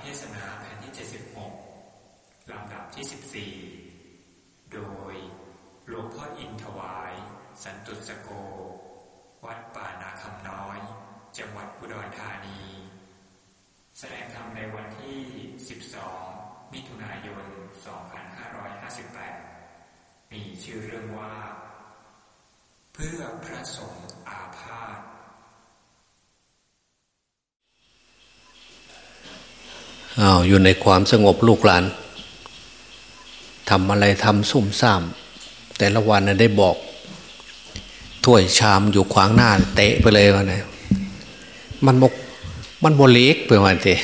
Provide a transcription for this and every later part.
เทศนาแผ่นที่ 76 ลำดับที่ 14 โดยหลวงพ่ออินทวาย สันตุสโก วัดป่านาคำน้อย จังหวัดอุดรธานี แสดงธรรมในวันที่ 12 มิถุนายน 2558 มีชื่อเรื่องว่า เพื่อพระสงฆ์อาพาธ อ้าวอยู่ในความสงบลูกหลานทำอะไรทำซุ่มซ่าม แต่ละวันนะได้บอก ถ้วยชามอยู่ขวางหน้า เตะไปเลยวันนี้มันบกมันบเล็กไปวันเตะ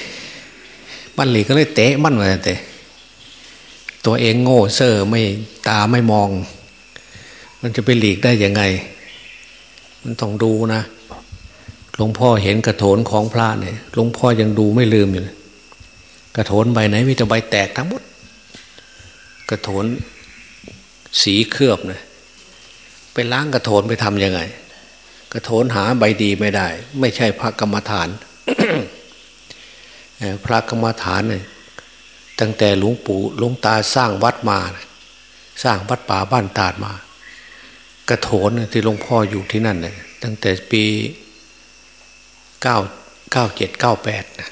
มันหลีกก็เลยเตะมันวันเตะตัวเองโง่เซ่อไม่ตาไม่มอง มันจะไปหลีกได้ยังไง มันต้องดูนะหลวงพ่อเห็นกระโถนของพระเนี่ยหลวงพ่อยังดูไม่ลืมอยู่เลย กระโถนใบไหนมีแต่ใบแตกทั้งหมด กระโถนสีเคลือบนะไปล้างกระโถนไปทำยังไง กระโถนหาใบดีไม่ได้ ไม่ใช่พระกรรมฐานพระกรรมฐานเนี่ยตั้งแต่หลวงปู่หลวงตาสร้างวัดมานะสร้างวัดป่าบ้านตาดมา กระโถนที่หลวงพ่ออยู่ที่นั่นเนี่ยตั้งแต่ปีเก้าเก้าเจ็ดเก้าแปดนะ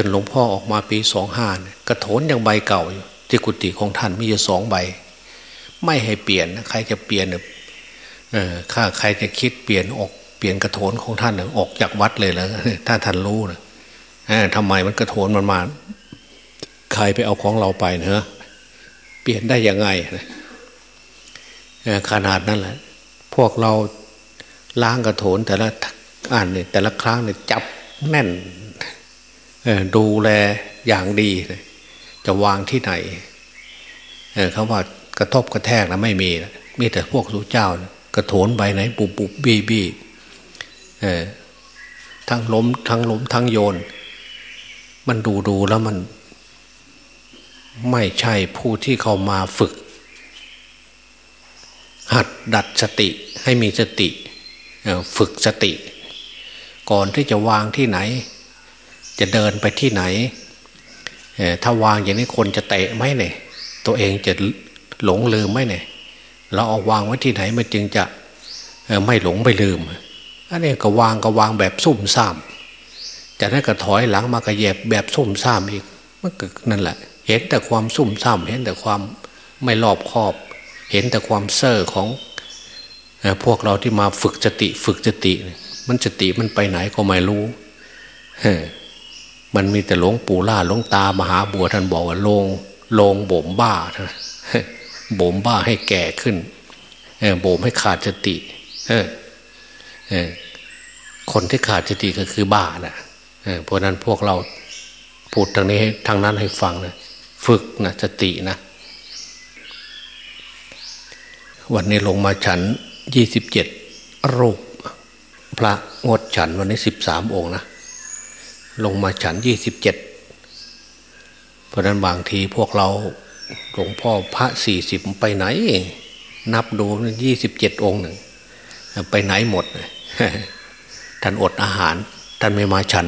จนหลวงพ่อออกมาปีสองห้ากระโถนยังใบเก่าอยู่ที่กุฏิของท่านมีอยู่สองใบ ไม่ให้เปลี่ยนใครจะเปลี่ยนเออข้าใครจะคิดเปลี่ยนออกเปลี่ยนกระโถนของท่านออกจากวัดเลยแล้วถ้าท่านรู้นะทำไมมันกระโถนมันมา ใครไปเอาของเราไปเนอะเปลี่ยนได้ยังไงขนาดนั้นแหละ พวกเราล้างกระโถนแต่ละอ่านเนี่ยแต่ละครั้งเนี่ยจับแน่น ดูแลอย่างดีจะวางที่ไหนเขาว่ากระทบกระแทกนะไม่มีนะมีแต่พวกสุเจ้ากระโถนใบไหนปุบปุบบี้บี้ทั้งล้มทั้งล้มทั้งโยน มันดูดูแล้วมัน ไม่ใช่ผู้ที่เขามาฝึก หัดดัดสติให้มีสติฝึกสติ ก่อนที่จะวางที่ไหน จะเดินไปที่ไหนถ้าวางอย่างนี้คนจะเตะไหมเนี่ย ตัวเองจะหลงลืมไหมเนี่ย เราเอาวางไว้ที่ไหนมันจึงจะไม่หลงไม่ลืมอันนี้ก็วางก็วางแบบซุ่มซ่ามจากนั้นก็ถอยหลังมากระเย็บแบบซุ่มซ่ามอีกมันก็นั่นแหละ เห็นแต่ความซุ่มซ่ามเห็นแต่ความไม่รอบคอบ เห็นแต่ความเซ่อของพวกเราที่มาฝึกสติ ฝึกสติ มันสติมันไปไหนก็ไม่รู้ มันมีแต่หลวงปู่ล่าหลวงตามหาบัวท่านบอกว่าลงลงบ่มบ้าบ่มบ้าให้แก่ขึ้นบ่มให้ขาดสติคนที่ขาดสติก็คือบ้าแหละเพราะนั้นพวกเราพูดทางนี้ทางนั้นให้ฟังนะฝึกนะสตินะ วันนี้ลงมาฉันยี่สิบเจ็ดรูป พระงดฉันวันนี้สิบสามองค์นะ ลงมาฉันยี่สิบเจ็ดเพราะนั้นบางทีพวกเราหลวงพ่อพระสี่สิบไปไหน นับดูยี่สิบเจ็ดองค์หนึ่งไปไหนหมดท่านอดอาหาร ท่านไม่มาฉัน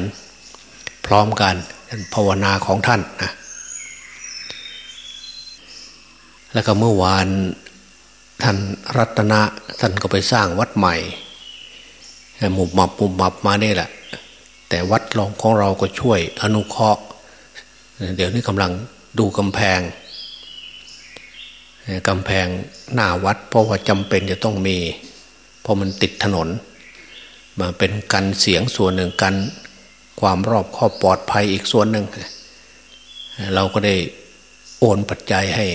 พร้อมกันท่านภาวนาของท่านนะแล้วก็เมื่อวานท่านรัตนะท่านก็ไปสร้างวัดใหม่หมุบมับหมุบมับมานี่แหละ แต่วัดรองของเราก็ช่วยอนุเคราะห์ เดี๋ยวนี้กำลังดูกำแพงกำแพงหน้าวัด เพราะว่าจำเป็นจะต้องมี เพราะมันติดถนน มาเป็นกันเสียงส่วนหนึ่งกันความรอบคอบปลอดภัยอีกส่วนหนึ่ง เราก็ได้โอนปัจจัยให้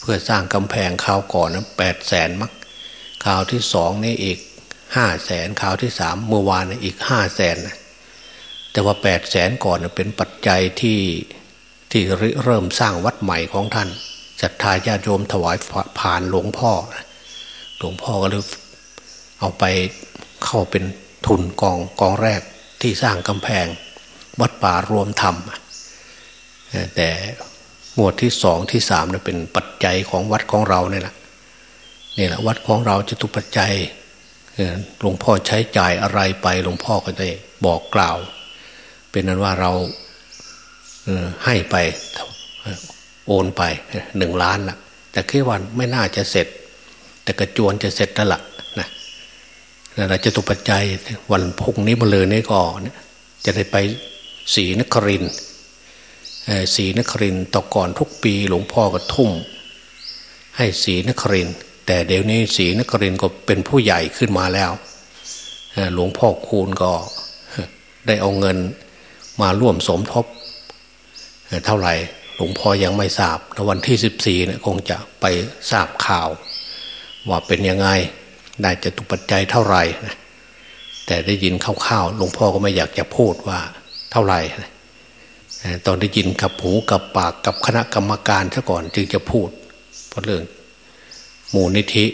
เพื่อสร้างกำแพงข่าวก่อนนะแปดแสนมักข่าวที่สองนี่อีกห้าแสนข่าวที่สามเมื่อวานอีกห้าแสนนะ แต่ว่าแปดแสนก่อนเป็นปัจจัยที่ที่เริ่มสร้างวัดใหม่ของท่านศรัทธาญาติโยมถวายผ่านหลวงพ่อ หลวงพ่อก็เลยเอาไปเข้าเป็นทุนกองกองแรกที่สร้างกำแพง วัดป่ารวมธรรม แต่หมวดที่สองที่สามเป็นปัจจัยของวัดของเราเนี่ยแหละนี่แหละวัดของเราจะตุปัจจัยหลวงพ่อใช้จ่ายอะไรไปหลวงพ่อก็ได้บอกกล่าว เป็นนั้นว่าเราให้ไปโอนไปหนึ่งล้านละแต่คิดว่าไม่น่าจะเสร็จ แต่กระจวนจะเสร็จนั่นแหละนะนั่นแหละจะตุปัจจัยวันพุ่งนี้มาเลยนี่ก่อนจะได้ไปศรีนครินศรีนครินต่อก่อนทุกปีหลวงพ่อก็ทุ่ม ให้ศรีนคริน แต่เดี๋ยวนี้ศรีนครินก็เป็นผู้ใหญ่ขึ้นมาแล้วหลวงพ่อคูณก็ได้เอาเงิน มาร่วมสมทบ เท่าไหร่หลวงพ่อยังไม่ทราบในวันที่สิบสี่เนี่ยคงจะไปทราบข่าว ว่าเป็นยังไงได้จะตุปัจจัยเท่าไหร่นะแต่ได้ยินคร่าวๆหลวงพ่อก็ไม่อยากจะพูดว่าเท่าไหร่นะตอนได้ยินกับหูกับปากกับคณะกรรมการซะก่อนจึงจะพูด เพราะเรื่องมูลนิธิ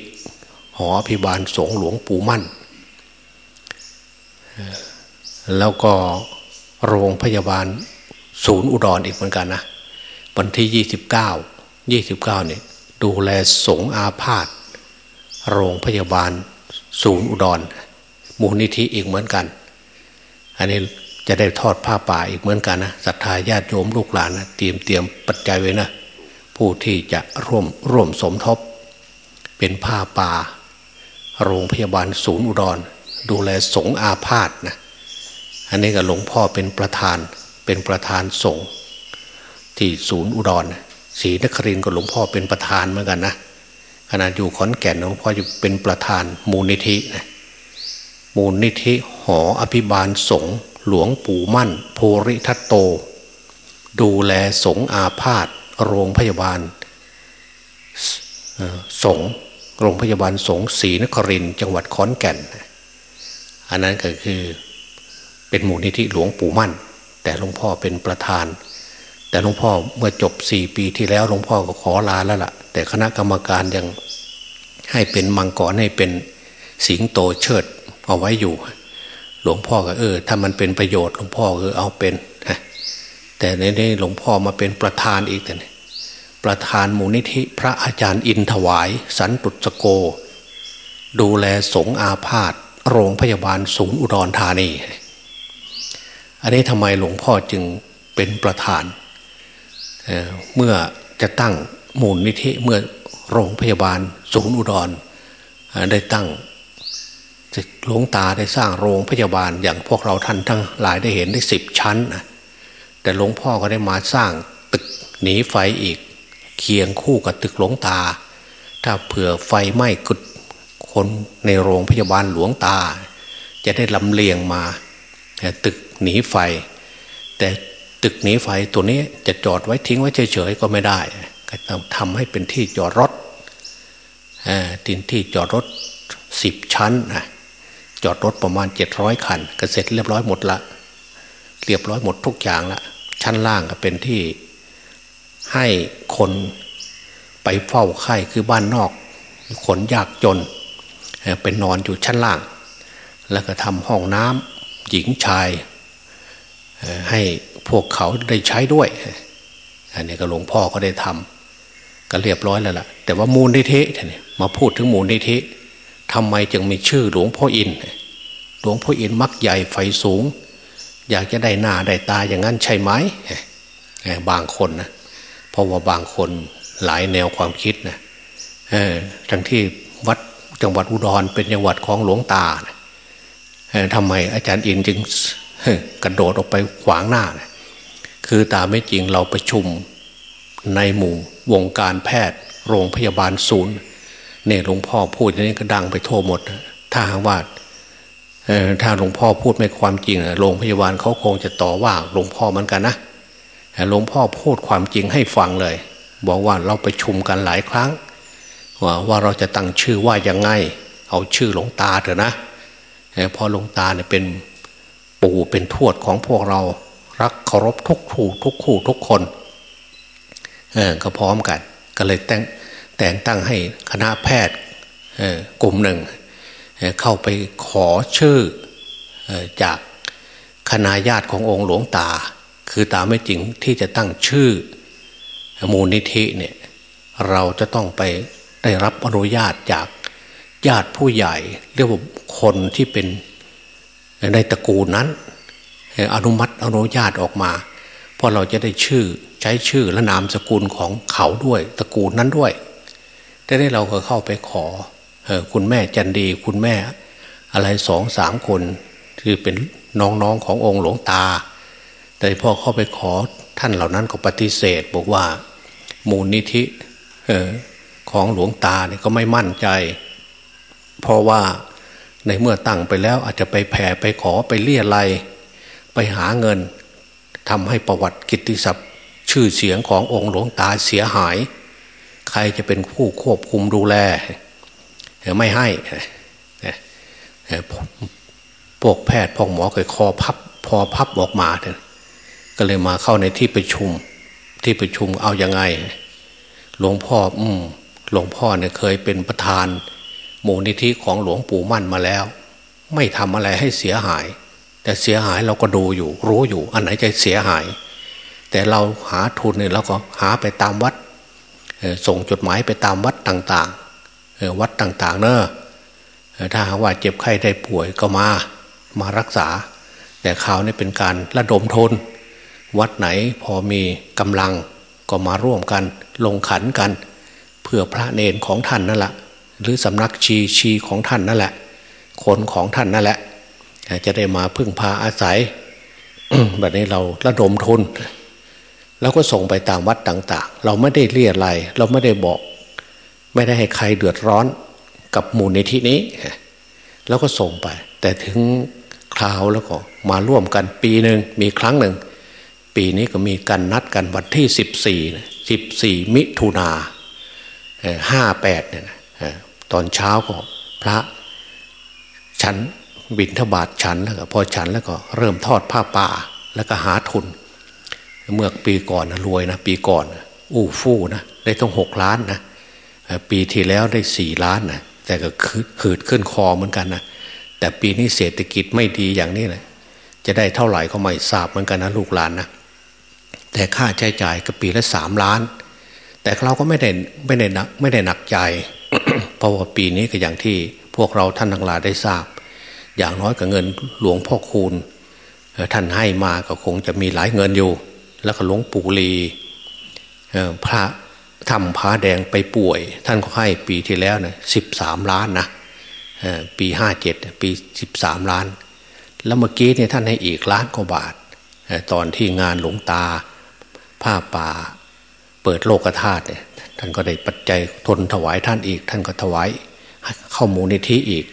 หอพิบาลสงหลวงปู่มั่น แล้วก็ โรงพยาบาลศูนย์อุดรออีกเหมือนกันนะวันที่ยี่สิบเก้ายี่สิบเก้าเนี่ยดูแลสงอาพาธโรงพยาบาลศูนย์อุดรมูลนิธิอีกเหมือนกัน อันนี้จะได้ทอดผ้าป่าอีกเหมือนกันนะศรัทธาญาติโยมลูกหลานนะเตรียมเตรียมปัจจัยไว้นะผู้ที่จะร่วมร่วมสมทบ เป็นผ้าป่า โรงพยาบาลศูนย์อุดร ดูแลสงอาพาธนะ อันนี้ก็หลวงพ่อเป็นประธานเป็นประธานสงฆ์ที่ศูนย์อุดรศรีนครินก็หลวงพ่อเป็นประธานเหมือนกันนะขณะอยู่ขอนแก่นหลวงพ่ออยู่เป็นประธานมูลนิธินะมูลนิธิหออภิบาลสงฆ์หลวงปู่มั่น โพริทัตโต ดูแลสงฆ์อาพาธโรงพยาบาลสงฆ์โรงพยาบาลสงฆ์ศรีนครินจังหวัดขอนแก่น อันนั้นก็คือ เป็นมูลนิธิหลวงปู่มั่น แต่หลวงพ่อเป็นประธาน แต่หลวงพ่อเมื่อจบสี่ปีที่แล้วหลวงพ่อก็ขอลาแล้วละ่ะ แต่คณะกรรมการยังให้เป็นมังกรให้เป็นสิงโตเชิดเอาไว้อยู่ หลวงพ่อก็เออ ถ้ามันเป็นประโยชน์หลวงพ่อก็เอาเป็นแต่ในนี้หลวงพ่อมาเป็นประธานอีกแต่ประธานมูลนิธิพระอาจารย์อินถวาย สันตุสโก ดูแลสงอาพาธโรงพยาบาลศูนย์อุดรธานี อันนี้ทำไมหลวงพ่อจึงเป็นประธานเเมื่อจะตั้งมูลนิธิเมื่อโรงพยาบาลศูนย์อุดรได้ตั้งหลวงตาได้สร้างโรงพยาบาลอย่างพวกเราท่านทั้งหลายได้เห็นได้สิบชั้น แต่หลวงพ่อก็ได้มาสร้างตึกหนีไฟอีก เคียงคู่กับตึกหลวงตา ถ้าเผื่อไฟไหม้กุดคนในโรงพยาบาลหลวงตา จะได้ลำเลียงมาตึก หนีไฟ แต่ตึกหนีไฟตัวนี้จะจอดไว้ทิ้งไว้เฉยๆก็ไม่ได้ก็ต้องทำให้เป็นที่จอดรถทินที่จอดรถสิบชั้นนะจอดรถประมาณเจ็ดร้อยคันก็เสร็จเรียบร้อยหมดละ เรียบร้อยหมดทุกอย่างละ ชั้นล่างก็เป็นที่ให้คนไปเฝ้าไข้คือบ้านนอกคนยากจนเป็นนอนอยู่ชั้นล่าง แล้วก็ทำห้องน้ำหญิงชาย ให้พวกเขาได้ใช้ด้วย อันนี้ก็หลวงพ่อก็ได้ทำก็เรียบร้อยแล้วล่ะ แต่ว่ามูลนิธิเนี่ยมาพูดถึงมูลนิธิทำไมจึงมีชื่อหลวงพ่ออิน หลวงพ่ออินมักใหญ่ไฟสูง อยากจะได้หน้าได้ตาอย่างนั้นใช่ไหมบางคนนะเพราะว่าบางคนหลายแนวความคิดนะทั้งที่วัดจังหวัดอุดรเป็นจังหวัดของหลวงตาทำไมอาจารย์อินจึง กระโดดออกไปขวางหน้า คือตามไม่จริงเราประชุมในหมู่วงการแพทย์ โรงพยาบาลศูนย์เนี่ยหลวงพ่อพูดอย่างนี้ก็ดังไปทั่วหมด ถ้าหากว่าถ้าหลวงพ่อพูดไม่ความจริงโรงพยาบาลเขาคงจะต่อว่าหลวงพ่อเหมือนกันนะหลวงพ่อพูดความจริงให้ฟังเลย บอกว่าเราไปชุมกันหลายครั้ง ว่าว่าเราจะตั้งชื่อว่ายังไง เอาชื่อหลวงตาเถอะนะพอหลวงตาเนี่ยเป็น ปู่เป็นทวดของพวกเรา รักเคารพทุกคู่ทุกคู่ทุกคนเออก็พร้อมกัน ก็เลยแต่งแต่งตั้งให้คณะแพทย์กลุ่มหนึ่งเข้าไปขอชื่อจากคณะญาติขององค์หลวงตา คือตาไม่จริงที่จะตั้งชื่อมูลนิธิเนี่ยเราจะต้องไปได้รับอนุญาตจากญาติผู้ใหญ่เรียกว่าคนที่เป็น ในตระกูลนั้น อนุมัติอนุญาตออกมา เพราะเราจะได้ชื่อใช้ชื่อและนามสกุลของเขาด้วยตระกูลนั้นด้วยแต่ได้เราก็เข้าไปขออคุณแม่จันดี คุณแม่ อะไรสองสามคนคือเป็นน้องๆขององค์หลวงตา แต่พอเข้าไปขอท่านเหล่านั้นก็ปฏิเสธ บอกว่ามูลนิธิของหลวงตาเนี่ยก็ไม่มั่นใจ เพราะว่า ในเมื่อตั้งไปแล้วอาจจะไปแผ่ไปขอไปเลี่ยไรไปหาเงินทำให้ประวัติกิตติศัพท์ ชื่อเสียงขององค์หลวงตาเสียหาย ใครจะเป็นผู้ควบคุมดูแลไม่ให้พวกแพทย์พวกหมอเคยคอพับ พอพับออกมาเนี่ยก็เลยมาเข้าในที่ประชุม ที่ประชุมเอาอยัางไง หลวงพ่อ อืมหลวงพ่อเนี่ยเคยเป็นประธาน มูลนิธิของหลวงปู่มั่นมาแล้ว ไม่ทำอะไรให้เสียหาย แต่เสียหายเราก็ดูอยู่ รู้อยู่ อันไหนจะเสียหาย แต่เราหาทุนเนี่ยเราก็หาไปตามวัดส่งจดหมายไปตามวัดต่างๆวัดต่างๆเนอะถ้าหากว่าเจ็บไข้ได้ป่วยก็มามารักษา แต่ข่าวนี้เป็นการระดมทุนวัดไหนพอมีกำลังก็มาร่วมกัน ลงขันกัน เพื่อพระเนนของท่านนั่นแหละ หรือสำนักชีชีของท่านนั่นแหละ คนของท่านนั่นแหละ จะได้มาพึ่งพาอาศัยแบบนี้เราระดมทุน แล้วก็ส่งไปตามวัดต่าง ๆ เราไม่ได้เรียอะไร เราไม่ได้บอก ไม่ได้ให้ใครเดือดร้อนกับมูลนิธินี้ แล้วก็ส่งไป แต่ถึงคราวแล้วก็มาร่วมกันปีหนึ่งมีครั้งหนึ่ง ปีนี้ก็มีการนัดกันวันที่สิบสี่สิบสี่มิถุนาห้าแปดเนี่ย ตอนเช้าก็พระฉันบินทบาทฉันแล้วก็พอฉันแล้วก็เริ่มทอดผ้าป่าแล้วก็หาทุน เมื่อปีก่อนนะรวยนะปีก่อน อู้ฟู่นะได้ต้องหกล้านนะปีที่แล้วได้สี่ล้านนะแต่ก็ขืดขึ้นคอเหมือนกันนะแต่ปีนี้เศรษฐกิจไม่ดีอย่างนี้เลยจะได้เท่าไหร่ก็ไม่ทราบเหมือนกันนะลูกหลานนะแต่ค่าใช้จ่ายก็ปีละสามล้าน แต่เราก็ไม่ได้ไม่ได้นักไม่ได้หนักใจ เพราะว่าปีนี้ก็อย่างที่พวกเราท่านทั้งหลายได้ทราบ อย่างน้อยกับเงินหลวงพ่อคูณท่านให้มาก็คงจะมีหลายเงินอยู่ แล้วก็หลวงปู่ลีพระทำพระแดงไปป่วย ท่านก็ให้ปีที่แล้วนะสิบสามล้านนะปีห้าเจ็ดปีสิบสามล้าน แล้วเมื่อกี้เนี่ยท่านให้อีกล้านกว่าบาท ตอนที่งานหลวงตาผ้าป่า เปิดโลกธาตุเนี่ย ท่านก็ได้ปัจจัยทนถวายท่านอีก ท่านก็ถวายเข้ามูลนิธิอีก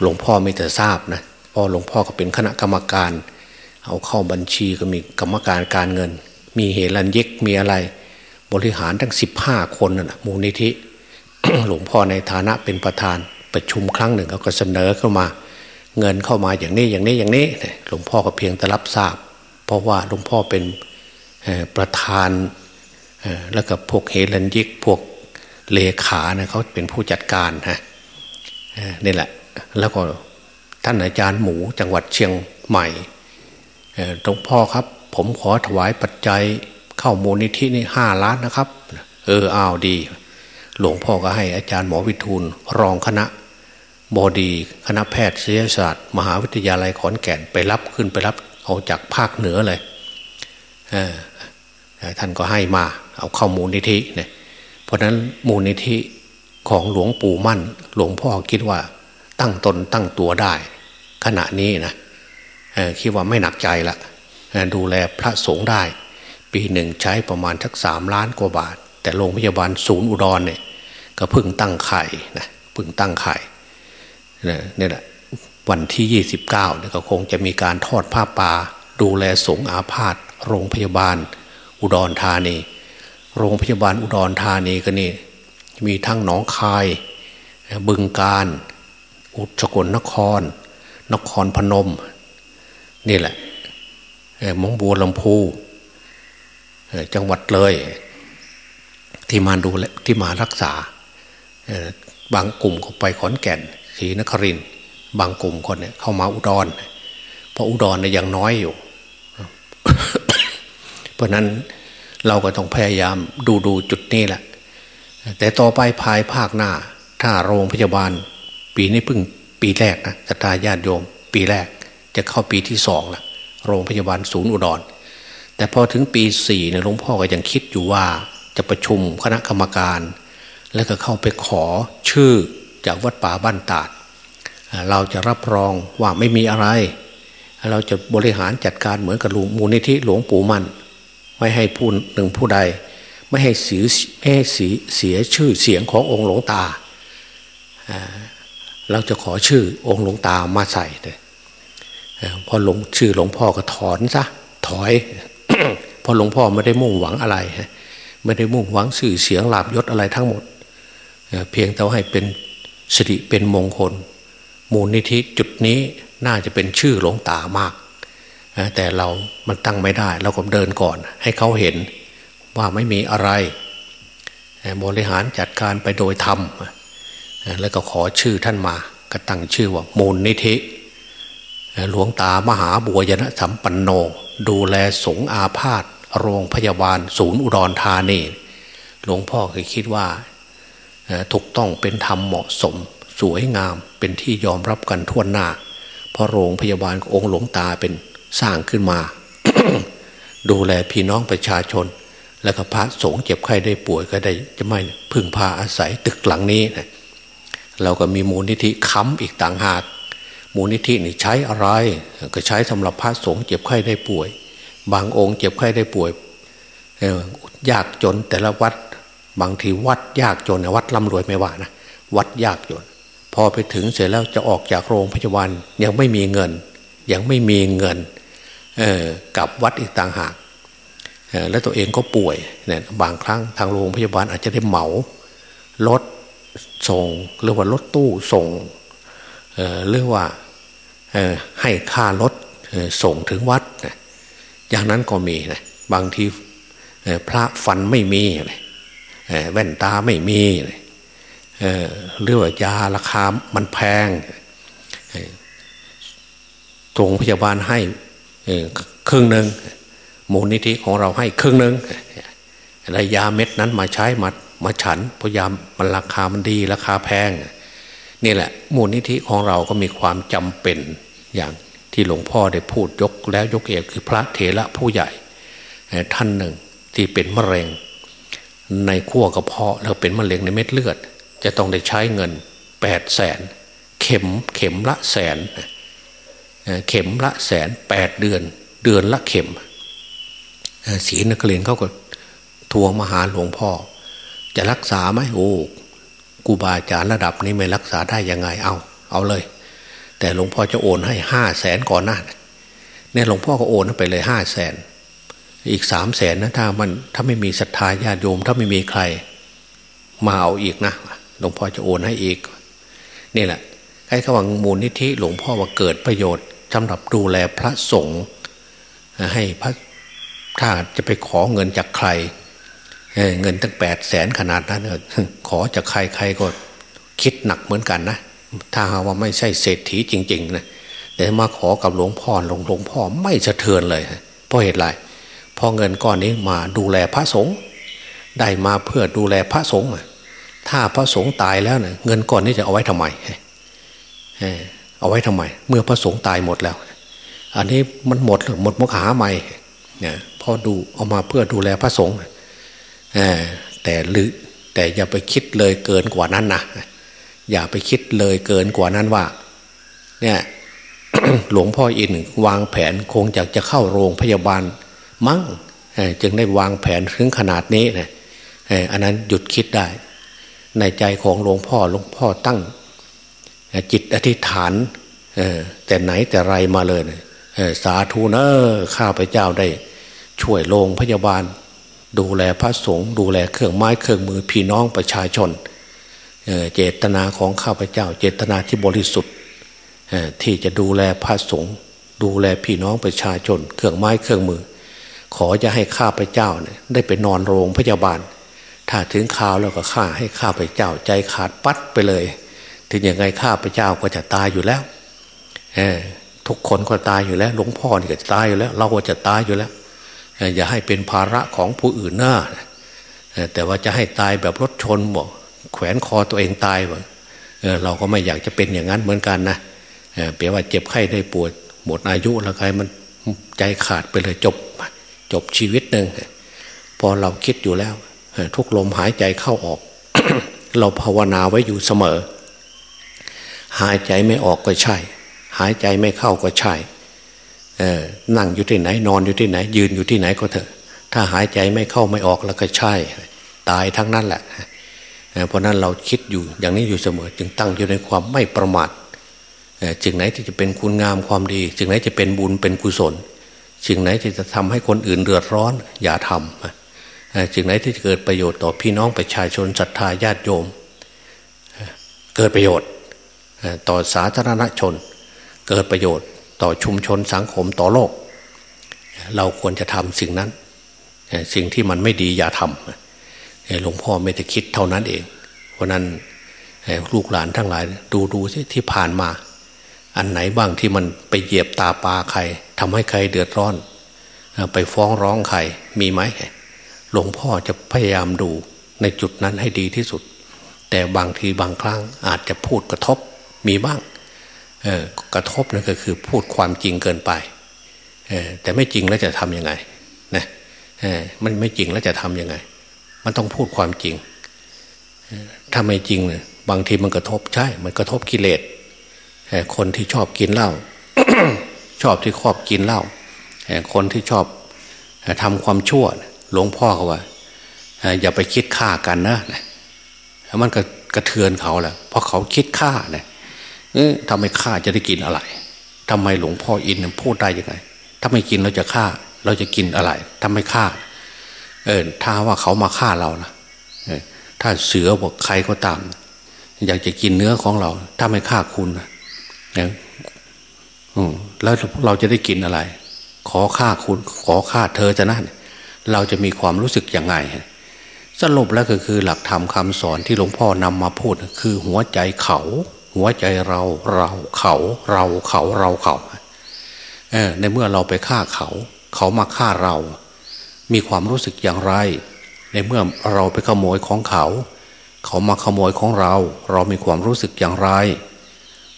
หลวงพ่อไม่แต่ทราบนะพอหลวงพ่อก็เป็นคณะกรรมการ เอาเข้าบัญชีก็มีกรรมการการเงิน มีเหรันยิกมีอะไร บริหารทั้งสิบห้าคนน่ะมูลนิธิ หลวงพ่อในฐานะเป็นประธานประชุมครั้งหนึ่งเขาก็เสนอเข้ามา เงินเข้ามาอย่างนี้อย่างนี้อย่างนี้หลวงพ่อก็เพียงแต่รับทราบ เพราะว่าหลวงพ่อเป็นประธาน แล้วก็พวกเฮลันยิกพวกเลขานะเขาเป็นผู้จัดการฮะนี่แหละ แล้วก็ท่านอาจารย์หมูจังหวัดเชียงใหม่หลวงพ่อครับ ผมขอถวายปัจจัยเข้ามูลนิธินี่ห้าล้านนะครับ เอออ้าวดี หลวงพ่อก็ให้อาจารย์หมอวิทูลรองคณะบดี คณะแพทยศาสตร์ มหาวิทยาลัยขอนแก่นไปรับขึ้นไปรับเอาจากภาคเหนือเลย ท่านก็ให้มา เอาเข้ามูลนิธิเนี่ยเพราะนั้นมูลนิธิของหลวงปู่มั่น หลวงพ่อคิดว่าตั้งตนตั้งตัวได้ ขณะนี้นะคิดว่าไม่หนักใจละดูแลพระสงฆ์ได้ ปีหนึ่งใช้ประมาณทักสามล้านกว่าบาท แต่โรงพยาบาลศูนย์อุดรเนี่ยก็เพิ่งตั้งไข่นะเพิ่งตั้งไข่เนี่ยแหละวันที่ยี่สิบเก้าเนี่ยก็คงจะมีการทอดผ้าป่าดูแลสงฆ์อาพาธโรงพยาบาล อุดรธานี โรงพยาบาลอุดรธานีก็นี่มีทั้งหนองคาย บึงการ อุตรกลนคร นครพนม นี่แหละมงบัวลำพูจังหวัดเลย ที่มาดูที่มารักษา บางกลุ่มก็ไปขอนแก่นศรีนคริน บางกลุ่มคนเนี่ยเข้ามาอุดร เพราะอุดรเนี่ยยังน้อยอยู่ เพราะนั้นเราก็ต้องพยายามดูดูจุดนี้แหละ แต่ต่อไปภายภาคหน้า ถ้าโรงพยาบาล ปีนี้เพิ่งปีแรกนะศรัทธาญาติโยม ปีแรกจะเข้าปีที่สองละโรงพยาบาลศูนย์อุดร แต่พอถึงปีสี่เนี่ยหลวงพ่อก็ยังคิดอยู่ว่าจะประชุมคณะกรรมการ แล้วก็เข้าไปขอชื่อจากวัดป่าบ้านตาด เราจะรับรองว่าไม่มีอะไร เราจะบริหารจัดการเหมือนกับมูลนิธิหลวงปู่มัน ไม่ให้ผู้หนึ่งผู้ใด ไม่ให้เสียไม่ให้เสียชื่อเสียงขององค์หลวงตา เราจะขอชื่อองค์หลวงตามาใส่เลยพอหลวงชื่อหลวงพ่อก็ถอนซะถอยพอหลวงพ่อไม่ได้มุ่งหวังอะไรไม่ได้มุ่งหวังสื่อเสียงลาบยศอะไรทั้งหมด เพียงแต่ให้เป็นสิริเป็นมงคล มูลนิธิจุดนี้น่าจะเป็นชื่อหลวงตามาก แต่เรามันตั้งไม่ได้ เราก็เดินก่อน ให้เขาเห็นว่าไม่มีอะไร บริหารจัดการไปโดยธรรม แล้วก็ขอชื่อท่านมา ก็ตั้งชื่อว่ามูลนิธิ หลวงตามหาบัวยนะสัมปันโน ดูแลสงอาพาธโรงพยาบาล ศูนย์อุดรธานี หลวงพ่อเคยคิดว่าถูกต้องเป็นธรรมเหมาะสม สวยงามเป็นที่ยอมรับกันทั่วหน้า เพราะโรงพยาบาลองค์หลวงตาเป็น สร้างขึ้นมา ดูแลพี่น้องประชาชน แล้วก็พระสงฆ์เจ็บไข้ได้ป่วยก็ได้จะไม่พึ่งพาอาศัยตึกหลังนี้นะเราก็มีมูลนิธิค้ำอีกต่างหาก มูลนิธินี่ใช้อะไร ก็ใช้สำหรับพระสงฆ์เจ็บไข้ได้ป่วย บางองค์เจ็บไข้ได้ป่วยยากจนแต่ละวัดบางทีวัดยากจนวัดร่ำรวยไม่ว่านะวัดยากจน พอไปถึงเสร็จแล้วจะออกจากโรงพยาบาลยังไม่มีเงิน ยังไม่มีเงิน กับวัดอีกต่างหากแล้วตัวเองก็ป่วยเนี่ยบางครั้งทางโรงพยาบาลอาจจะได้เหมารถส่งหรือว่ารถตู้ส่งหรือว่าให้ค่ารถส่งถึงวัดอย่างนั้นก็มีนะบางทีพระฟันไม่มีนะแว่นตาไม่มีเรือว่ายาราคามันแพงโรงพยาบาลให้ ครึ่งหนึ่งมูลนิธิของเราให้ครึ่งหนึ่งระยาเม็ดนั้นมาใช้มามาฉันพยายามมันราคามันดีราคาแพง นี่แหละ มูลนิธิของเราก็มีความจำเป็นอย่างที่หลวงพ่อได้พูดยกแล้วยกเอกคือพระเถระผู้ใหญ่ท่านหนึ่งที่เป็นมะเร็ง ในขั้วกระเพาะแล้วเป็นมะเร็งในเม็ดเลือด จะต้องได้ใช้เงินแปดแสนเข็มเข็มละแสน เข็มละแสนแปดเดือน เดือนละเข็มศีนักเรียนเขาก็ทัวมาหาหลวงพ่อ จะรักษาไหมโอ้กูบาอาจารย์ระดับนี้ไม่รักษาได้ยังไงเอาเอาเลย แต่หลวงพ่อจะโอนให้ห้าแสนก่อนหน้าเนี่ยหลวงพ่อก็โอนไปเลยห้าแสนอีกสามแสนนะถ้ามันถ้าไม่มีศรัทธาญาติโยม ถ้าไม่มีใคร มาเอาอีกนะหลวงพ่อจะโอนให้อีก นี่แหละให้ขวังมูลนิธิหลวงพ่อว่าเกิดประโยชน์ สำหรับดูแลพระสงฆ์ให้พระถ้าจะไปขอเงินจากใครเงินตั้งแปดแสนขนาดนั้นขอจากใครใครก็คิดหนักเหมือนกันนะถ้าว่าไม่ใช่เศรษฐีจริง ๆ นะแต่มาขอกับหลวงพ่อหลวงหลวงพ่อไม่สะเทือนเลยเพราะเหตุไรพอเงินก้อนนี้มาดูแลพระสงฆ์ได้มาเพื่อดูแลพระสงฆ์ถ้าพระสงฆ์ตายแล้วเนะ่ยเงินก้อนนี้จะเอาไว้ทำไม เอาไว้ทำไม เมื่อพระสงฆ์ตายหมดแล้ว อันนี้มันหมดหมดมุกหาใหม่เนี่ยพอดูเอามาเพื่อดูแลพระสงฆ์แต่หรือแต่อย่าไปคิดเลยเกินกว่านั้นนะอย่าไปคิดเลยเกินกว่านั้นว่า เนี่ยหลวงพ่ออินวางแผนคงจะจะเข้าโรงพยาบาลมั้งจึงได้วางแผนถึงขนาดนี้นะอันนั้นหยุดคิดได้ ในใจของหลวงพ่อหลวงพ่อตั้ง จิตอธิษฐานแต่ไหนแต่ไรมาเลยสาธุเนอข้าพเจ้าได้ ช่วยโรงพยาบาล ดูแลพระสงฆ์ดูแลเครื่องไม้เครื่องมือพี่น้องประชาชนเจตนาของข้าพเจ้า เจตนาที่บริสุทธิ์ที่จะดูแลพระสงฆ์ดูแลพี่น้องประชาชน เครื่องไม้เครื่องมือ ขอจะให้ข้าพเจ้าเนี่ยได้ไปนอนโรงพยาบาล ถ้าถึงข่าวแล้วก็ข้าให้ข้าพเจ้าใจขาดปัดไปเลย ถึงยังไงข้าพเจ้าก็จะตายอยู่แล้วทุกคนก็ตายอยู่แล้ว หลวงพ่อนี่ก็จะตายอยู่แล้ว เราก็จะตายอยู่แล้วอย่าให้เป็นภาระของผู้อื่นหน้าแต่ว่าจะให้ตายแบบรถชนบอกแขวนคอตัวเองตายบอกเราก็ไม่อยากจะเป็นอย่างนั้นเหมือนกันนะเปรียว่าเจ็บไข้ได้ปวดหมดอายุแล้วใครมันใจขาดไปเลยจบ จบชีวิตหนึ่งพอเราคิดอยู่แล้ว ทุกลมหายใจเข้าออก เราภาวนาไว้อยู่เสมอ หายใจไม่ออกก็ใช่ หายใจไม่เข้าก็ใช่นั่งอยู่ที่ไหนนอนอยู่ที่ไหน ยืนอยู่ที่ไหนก็เถอะ ถ้าหายใจไม่เข้าไม่ออกแล้วก็ใช่ ตายทั้งนั้นแหละเพราะนั้นเราคิดอยู่อย่างนี้อยู่เสมอ จึงตั้งอยู่ในความไม่ประมาทจึงไหนที่จะเป็นคุณงามความดีจึงไหนจะเป็นบุญเป็นกุศลจึงไหนที่จะทำให้คนอื่นเดือดร้อน อย่าทำจึงไหนที่จะเกิดประโยชน์ต่อพี่น้องประชาชนศรัทธาญาติโยม เกิดประโยชน์ ต่อสาธารณชน เกิดประโยชน์ต่อชุมชนสังคมต่อโลก เราควรจะทำสิ่งนั้น สิ่งที่มันไม่ดีอย่าทำหลวงพ่อไม่ได้คิดเท่านั้นเอง เพราะนั้นลูกหลานทั้งหลาย ดูดูที่ผ่านมา อันไหนบ้างที่มันไปเหยียบตาปลาใครทำให้ใครเดือดร้อน ไปฟ้องร้องใครมีไหมหลวงพ่อจะพยายามดูในจุดนั้นให้ดีที่สุด แต่บางทีบางครั้งอาจจะพูดกระทบ มีบ้างกระทบนั่นก็คือพูดความจริงเกินไปแต่ไม่จริงแล้วจะทำยังไงนะมันไม่จริงแล้วจะทำยังไง มันต้องพูดความจริง ถ้าไม่จริงเนี่ยบางทีมันกระทบใช่ มันกระทบกิเลสคนที่ชอบกินเหล้าชอบที่ครอบกินเหล้าคนที่ชอบทำความชั่วหลวงพ่อเขาว่าอย่าไปคิดฆ่ากันนะมันก็กระเทือนเขาแหละเพราะเขาคิดฆ่าเนี่ย ทำไมฆ่าจะได้กินอะไรทำไมหลวงพ่ออินพูดได้ยังไง ถ้าไม่กินเราจะฆ่า เราจะกินอะไรถ้าไม่ฆ่า เออถ้าว่าเขามาฆ่าเรานะถ้าเสือบอกใครก็ตาม อยากจะกินเนื้อของเรา ถ้าไม่ฆ่าคุณนะแล้วเราจะได้กินอะไร ขอฆ่าคุณ ขอฆ่าเธอจะนั่นเราจะมีความรู้สึกยังไงสรุปแล้วก็คือหลักธรรมคาสอนที่หลวงพ่อนำมาพูด คือหัวใจเขา หัวใจเราเราเขาเราเขาเราเขาเออในเมื่อเราไปฆ่าเขา เขามาฆ่าเรา มีความรู้สึกอย่างไร ในเมื่อเราไปขโมยของเขา เขามาขโมยของเรา เรามีความรู้สึกอย่างไร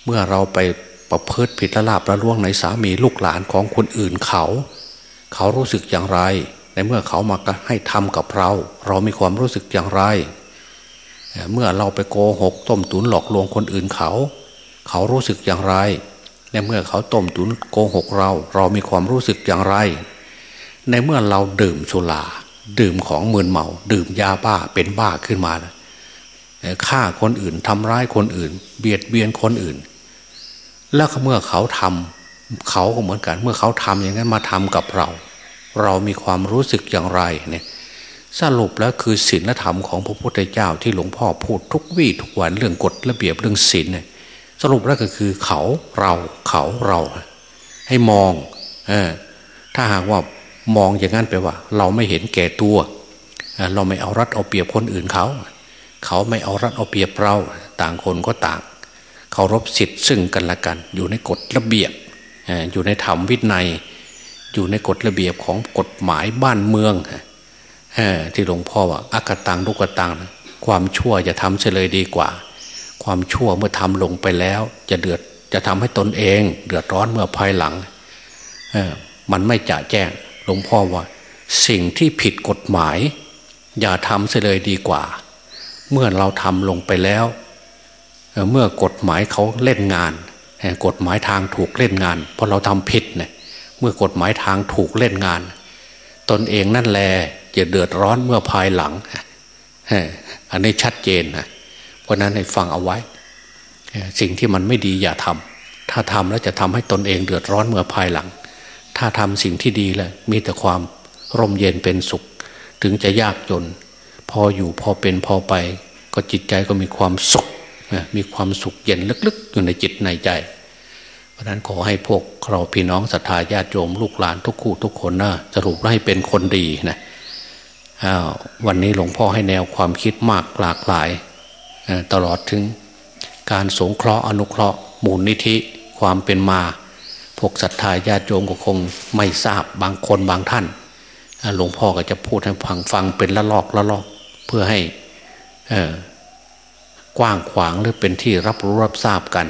เมื่อเราไปประพฤติผิดละลาบละล่วงในสามีลูกหลานของคนอื่นเขา เขารู้สึกอย่างไร ในเมื่อเขามาให้ทำกับเรา เรามีความรู้สึกอย่างไร เมื่อเราไปโกหก ต้มตุนหลอกลวงคนอื่นเขา เขารู้สึกอย่างไรในเมื่อเขาต้มตุนโกหกเรา เรามีความรู้สึกอย่างไร ในเมื่อเราดื่มสุราดื่มของมืนเมา ดื่มยาบ้าเป็นบ้าขึ้นมาฆ่าคนอื่นทำร้ายคนอื่น เบียดเบียนคนอื่น แล้วเมื่อเขาทำเขาก็เหมือนกัน เมื่อเขาทำอย่างนั้นมาทำกับเรา เรามีความรู้สึกอย่างไรเนี่ย สรุปแล้วคือศีลธรรมของพระพุทธเจ้าที่หลวงพ่อพูดทุกวี่ทุกวันเรื่องกฎระเบียบเรื่องศีลเนี่ยสรุปแล้วก็คือเขาเราเขาเรา ให้มองออถ้าหากว่ามองอย่างนั้นไปว่า เราไม่เห็นแก่ตัวเราไม่เอารัดเอาเปรียบคนอื่นเขา เขาไม่เอารัดเอาเปรียบเราต่างคนก็ต่างเคารพสิทธิ์ซึ่งกันและกัน อยู่ในกฎระเบียบอยู่ในธรรมวินัย อยู่ในกฎระเบียบของกฎหมายบ้านเมือง ที่หลวงพ่อว่าอากตังลุกตัง ความชั่วจะทำเฉลยดีกว่า ความชั่วเมื่อทำลงไปแล้ว จะเดือดจะทำให้ตนเอง เดือดร้อนเมื่อภายหลังมันไม่จะแจ้งหลวงพ่อว่า สิ่งที่ผิดกฎหมาย อย่าทำเฉลยดีกว่า เมื่อเราทำลงไปแล้ว เมื่อกฎหมายเขาเล่นงานกฎหมายทางถูกเล่นงาน เพราะเราทำผิดเนี่ยเมื่อกฎหมายทางถูกเล่นงาน ตนเองนั่นแหละ จะเดือดร้อนเมื่อภายหลังอันนี้ชัดเจนนะเพราะนั้นให้ฟังเอาไว้ สิ่งที่มันไม่ดีอย่าทำถ้าทำแล้วจะทำให้ตนเองเดือดร้อนเมื่อภายหลัง ถ้าทำสิ่งที่ดีแล้วมีแต่ความร่มเย็นเป็นสุข ถึงจะยากจน พออยู่พอเป็นพอไป ก็จิตใจก็มีความสุขมีความสุขเย็นลึกๆ อยู่ในจิตในใจ เพราะนั้นขอให้พวกเราพี่น้องศรัทธาญาติโยมลูกหลานทุกคู่ทุกคนนะสรุปให้เป็นคนดีนะ วันนี้หลวงพ่อให้แนวความคิดมากหลากหลาย ตลอดถึงการสงเคราะห์อนุเคราะห์มูลนิธิความเป็นมา พวกศรัทธาญาติโยมก็คงไม่ทราบบางคนบางท่านหลวงพ่อก็จะพูดให้ฟังฟังเป็นละลอกละลอกเพื่อให้กว้างขวางหรือเป็นที่รับรู้รับทราบกัน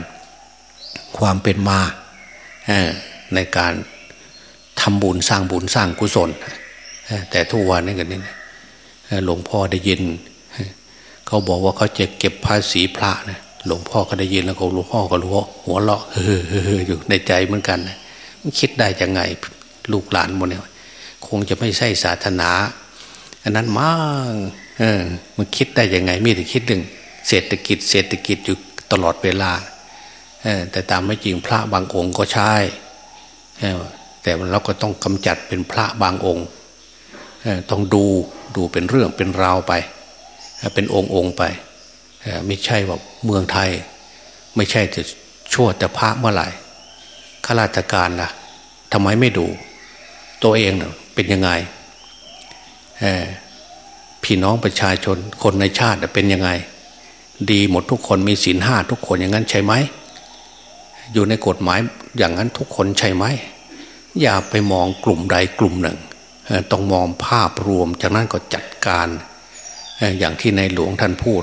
ความเป็นมาในการทำบุญสร้างบุญสร้างกุศลแต่ทุกวันนี้กันนี่ หลวงพ่อได้ยิน เขาบอกว่าเขาจะเก็บภาษีพระนะหลวงพ่อก็ได้ยินแล้วก็หลวงพ่อก็รู้หัวเราะเฮ้ออยู่ในใจเหมือนกันนะมันคิดได้ยังไงลูกหลานโมเนี่ยคงจะไม่ใช่ศาสนา อันนั้นมั่งเออมันคิดได้ยังไงมีแต่คิดถึงเศรษฐกิจ เศรษฐกิจอยู่ตลอดเวลาแต่ตามไม่จริงพระบางองค์ก็ใช่แต่เราก็ต้องกำจัดเป็นพระบางองค์ต้องดู ดูเป็นเรื่องเป็นราวไป เป็นองค์องค์ไป ไม่ใช่ว่าเมืองไทย ไม่ใช่จะชั่วแต่พระเมื่อไหร่ข้าราชการล่ะทำไมไม่ดู ตัวเองเนาะเป็นยังไงพี่น้องประชาชนคนในชาติเป็นยังไง ดีหมดทุกคนมีศีลห้าทุกคนอย่างนั้นใช่ไหม อยู่ในกฎหมายอย่างนั้นทุกคนใช่ไหม อย่าไปมองกลุ่มใดกลุ่มหนึ่ง ต้องมองภาพรวมจากนั้นก็จัดการอย่างที่ในหลวงท่านพูด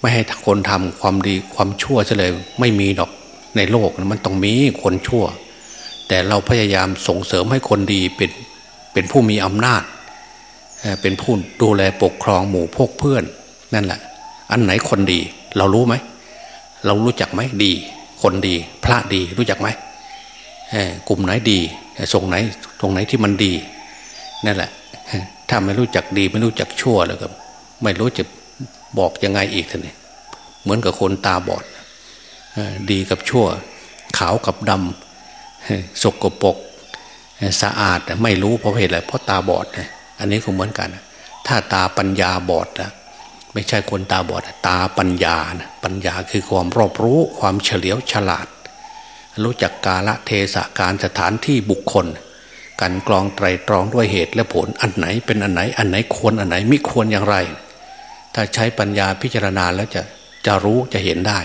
ไม่ให้คนทำความดีความชั่วเฉลยไม่มีดอกในโลกมันต้องมีคนชั่ว แต่เราพยายามส่งเสริมให้คนดีเป็นเป็นผู้มีอำนาจ เป็นผู้ดูแลปกครองหมู่พกเพื่อน นั่นแหละ อันไหนคนดี เรารู้ไหม เรารู้จักไหมดี คนดี พระดีรู้จักไหมกลุ่มไหนดี ทรงไหนตรงไหนที่มันดีนั่นแหละ ถ้าไม่รู้จักดีไม่รู้จักชั่วแล้วก็ ไม่รู้จะบอกยังไงอีกท่านนี่เหมือนกับคนตาบอดดีกับชั่ว ขาวกับดำสกปรกสะอาดไม่รู้เพราะเหตุอะไรเพราะตาบอดอันนี้ก็เหมือนกัน ถ้าตาปัญญาบอดนะไม่ใช่คนตาบอด ตาปัญญานะปัญญาคือความรอบรู้ความเฉลียวฉลาด รู้จักกาละเทศะการสถานที่บุคคลการกรองไตรตรองด้วยเหตุและผลอันไหนเป็นอันไหนอันไหนควรอันไหนไม่ควรอย่างไร ถ้าใช้ปัญญาพิจารณาแล้วจะจะรู้จะเห็นได้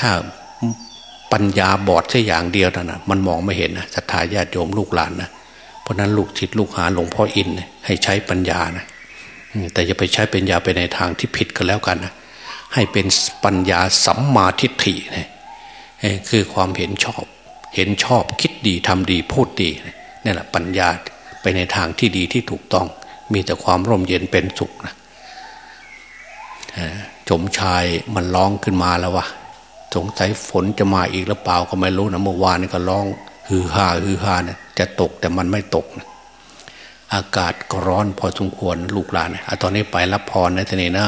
ถ้าปัญญาบอดแค่อย่างเดียวนะมันมองไม่เห็นนะศรัทธาญาติโยมลูกหลานนะเพราะนั้นลูกศิษย์ลูกหาหลวงพ่ออินให้ใช้ปัญญานะแต่จะไปใช้ปัญญาไปในทางที่ผิดก็แล้วกันนะให้เป็นปัญญาสัมมาทิฏฐินะ คือความเห็นชอบ เห็นชอบคิดดีทำดีพูดดีนี่แหละปัญญาไปในทางที่ดีที่ถูกต้อง มีแต่ความร่มเย็นเป็นสุขนะจมชายมันร้องขึ้นมาแล้ววะสงสัยฝนจะมาอีกหรือเปล่าก็ไม่รู้นะเมื่อวานนี่ก็ร้องฮือฮาฮือฮาเนี่ยจะตกแต่มันไม่ตกนะอากาศก็ร้อนพอสมควรลูกหลานนะตอนนี้ไปรับพรนะท่านนี่นะ